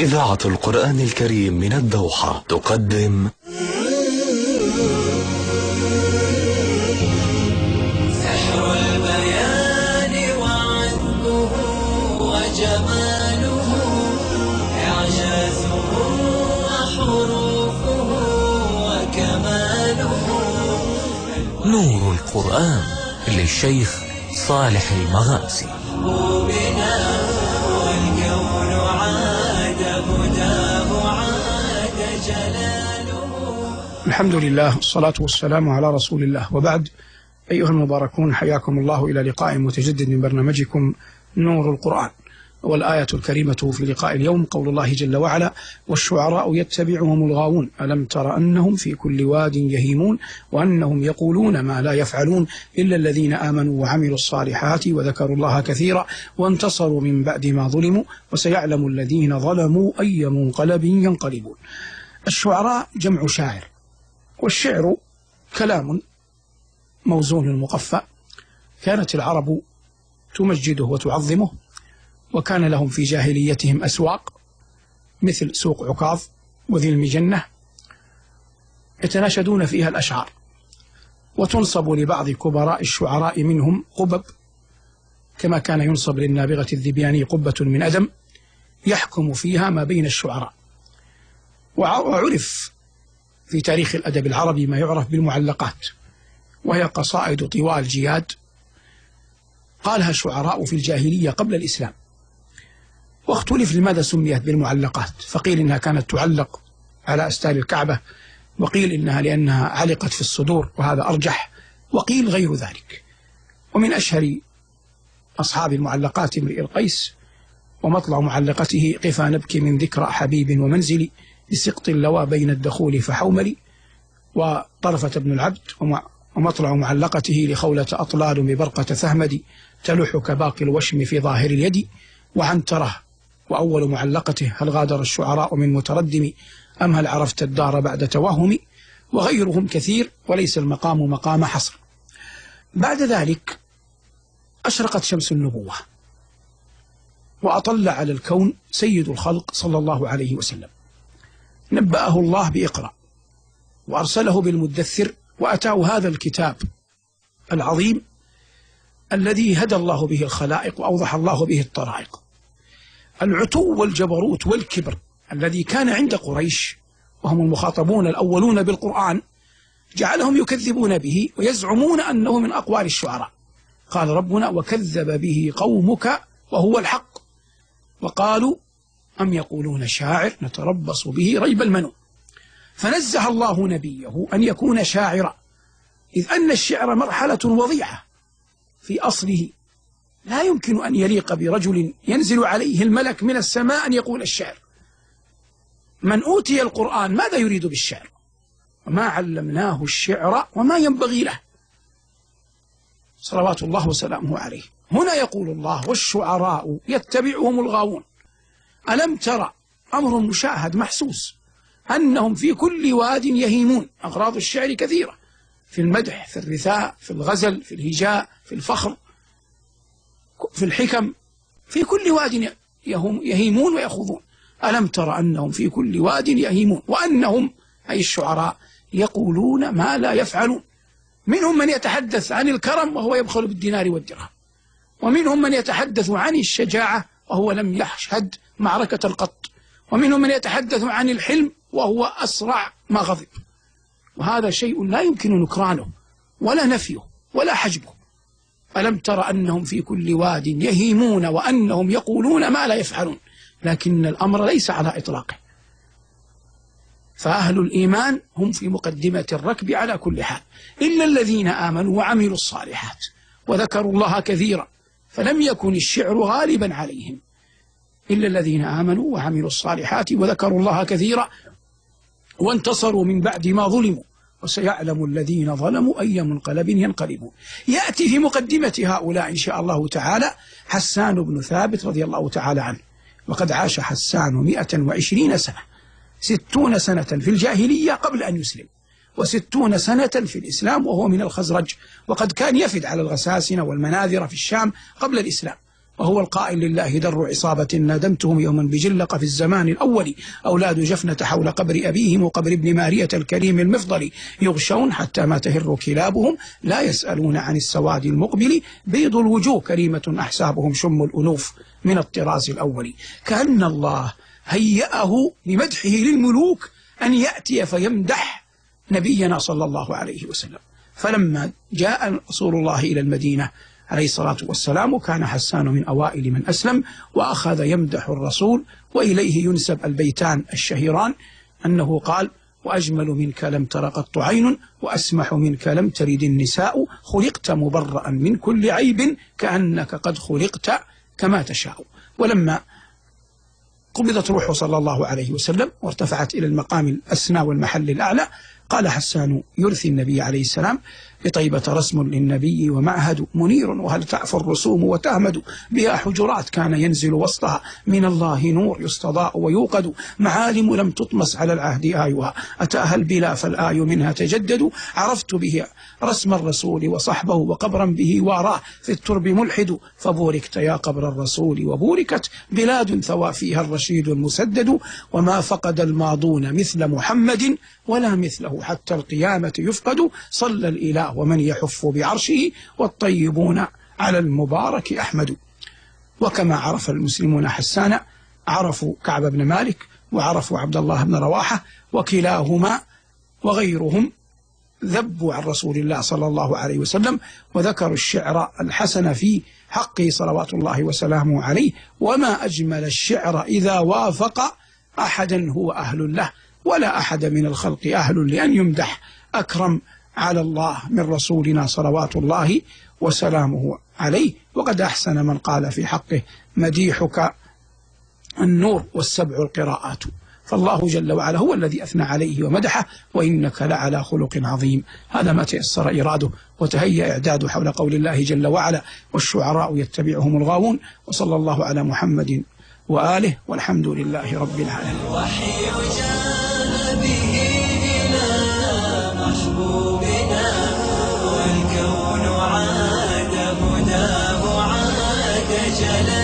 إذاعة القرآن الكريم من الدوحة تقدم. سحر البيان وعذبه وجماله إعجازه وحروفه وكماله. نور القرآن للشيخ صالح المغامسي الحمد لله والصلاة والسلام على رسول الله. وبعد أيها المباركون حياكم الله إلى لقاء متجدد من برنامجكم نور القرآن. والآية الكريمة في لقاء اليوم قول الله جل وعلا والشعراء يتبعهم الغاوون. ألم تر أنهم في كل واد يهيمون؟ وأنهم يقولون ما لا يفعلون إلا الذين آمنوا وعملوا الصالحات وذكروا الله كثيرا وانتصروا من بعد ما ظلموا وسيعلم الذين ظلموا أي منقلب ينقلبون. الشعراء جمع شاعر. والشعر كلام موزون مقفى. كانت العرب تمجده وتعظمه وكان لهم في جاهليتهم أسواق مثل سوق عكاظ وذي المجنة يتناشدون فيها الأشعار وتنصب لبعض كبراء الشعراء منهم قبب كما كان ينصب للنابغة الذبياني قبة من أدم يحكم فيها ما بين الشعراء. وع- وعرف في تاريخ الأدب العربي ما يعرف بالمعلقات وهي قصائد طوال جياد قالها الشعراء في الجاهلية قبل الإسلام. واختلف لماذا سميت بالمعلقات؟ فقيل إنها كانت تعلق على أستار الكعبة وقيل إنها لأنها علقت في الصدور وهذا أرجح وقيل غير ذلك. ومن أشهر أصحاب المعلقات امرئ القيس ومطلع معلقته قفا نبكي من ذكرى حبيب ومنزلي. بسقط اللوى بين الدخول فحوملي وطرفة بن العبد ومطلع معلقته لخولة أطلال ببرقة ثهمد تلوح كباقي الوشم في ظاهر اليد وعنتره وأول معلقته هل غادر الشعراء من متردم أم هل عرفت الدار بعد توهم؟ وغيرهم كثير وليس المقام مقام حصر. بعد ذلك أشرقت شمس النبوة وأطل على الكون سيد الخلق صلى الله عليه وسلم. نبأه الله بإقرأ. وأرسله بالمدثر وأتاه هذا الكتاب العظيم الذي هدى الله به الخلائق وأوضح الله به الطرائق. العتو والجبروت والكبر الذي كان عند قريش وهم المخاطبون الأولون بالقرآن جعلهم يكذبون به ويزعمون أنه من أقوال الشعراء. قال ربنا وكذب به قومك وهو الحق. وقالوا أم يقولون شاعر نتربص به ريب المنون. فنزه الله نبيه أن يكون شاعرا إذ أن الشعر مرحلة وضيعة في أصله. لا يمكن أن يليق برجل ينزل عليه الملك من السماء أن يقول الشعر. من أوتي القرآن ماذا يريد بالشعر؟ وما علمناه الشعر وما ينبغي له. صلوات الله وسلامه عليه. هنا يقول الله والشعراء يتبعهم الغاوون. ألم ترى أمر مشاهد محسوس أنهم في كل واد يهيمون أغراض الشعر كثيرة في المدح في الرثاء في الغزل في الهجاء في الفخر في الحكم في كل واد يهيمون ويخوضون. ألم تر أنهم في كل واد يهيمون؟ وأنهم أي الشعراء يقولون ما لا يفعلون. منهم من يتحدث عن الكرم وهو يبخل بالدينار والدرهم. ومنهم من يتحدث عن الشجاعة وهو لم يشهد معركة القط. ومنهم من يتحدث عن الحلم وهو أسرع ما غضب وهذا شيء لا يمكن نكرانه ولا نفيه ولا حجبه ألم تر أنهم في كل واد يهيمون وأنهم يقولون ما لا يفعلون. لكن الأمر ليس على إطلاقه. فأهل الإيمان هم في مقدمة الركب على كل حال. إلا الذين آمنوا وعملوا الصالحات وذكروا الله كثيرا فلم يكن الشعر غالبا عليهم. إلا الذين آمنوا وعملوا الصالحات وذكروا الله كثيرا وانتصروا من بعد ما ظلموا. وسيعلم الذين ظلموا أي منقلب ينقلبون. يأتي في مقدمة هؤلاء إن شاء الله تعالى حسان بن ثابت رضي الله تعالى عنه. وقد عاش حسان مئة وعشرين سنة. ستون سنة في الجاهلية قبل أن يسلم. وستون سنة في الإسلام وهو من الخزرج. وقد كان يفد على الغساسنة والمناذر في الشام قبل الإسلام. وهو القائل لله در عصابة نادمتهم يوما بجلق في الزمان الأول أولاد جفنة حول قبر أبيهم وقبر ابن مارية الكريم المفضل يغشون حتى ما تهر كلابهم لا يسألون عن السواد المقبل بيض الوجوه كريمة أحسابهم شم الأنوف من الطراز الأول. كأن الله هيأه بمدحه للملوك أن يأتي فيمدح نبينا صلى الله عليه وسلم. فلما جاء رسول الله إلى المدينة عليه الصلاة والسلام كان حسان من أوائل من أسلم وأخذ يمدح الرسول وإليه ينسب البيتان الشهيران. أنه قال وأجمل منك لم تر قط عين وأسمح منك لم ترد النساء خلقت مبرأ من كل عيب كأنك قد خلقت كما تشاء. ولما قبضت روحه صلى الله عليه وسلم وارتفعت إلى المقام الأسنى والمحل الأعلى قال حسان يرثي النبي عليه السلام بطيبة رسم للنبي ومعهد منير وهل تعفو الرسوم وتهمد بها حجرات كان ينزل وسطها؟ من الله نور يستضاء ويوقد. معالم لم تطمس على العهد آيها. أتاها البلا فالآي منها تجدد؟ عرفت به رسم الرسول وصحبه وقبرا به واراه. في الترب ملحد فبوركت يا قبر الرسول وبوركت. بلاد ثوى فيها الرشيد المسدد. وما فقد الماضون مثل محمد ولا مثله حتى القيامة يفقد صلى الإله ومن يحف بعرشه والطيبون على المبارك أحمد. وكما عرف المسلمون حسان عرفوا كعب بن مالك وعرفوا عبد الله بن رواحة وكلاهما وغيرهم ذبوا عن رسول الله صلى الله عليه وسلم وذكروا الشعر الحسن في حقه صلوات الله وسلامه عليه. وما أجمل الشعر إذا وافق أحدا هو أهل له. ولا أحد من الخلق أهل لأن يمدح أكرم على الله من رسولنا صلوات الله وسلامه عليه. وقد أحسن من قال في حقه مديحك النور والسبع القراءات. فالله جل وعلا هو الذي أثنى عليه ومدحه وإنك لعلى خلق عظيم. هذا ما تيسر إراده وتهيأ إعداده حول قول الله جل وعلا. والشعراء يتبعهم الغاوون وصلى الله على محمد وآله والحمد لله رب العالمين. geceler.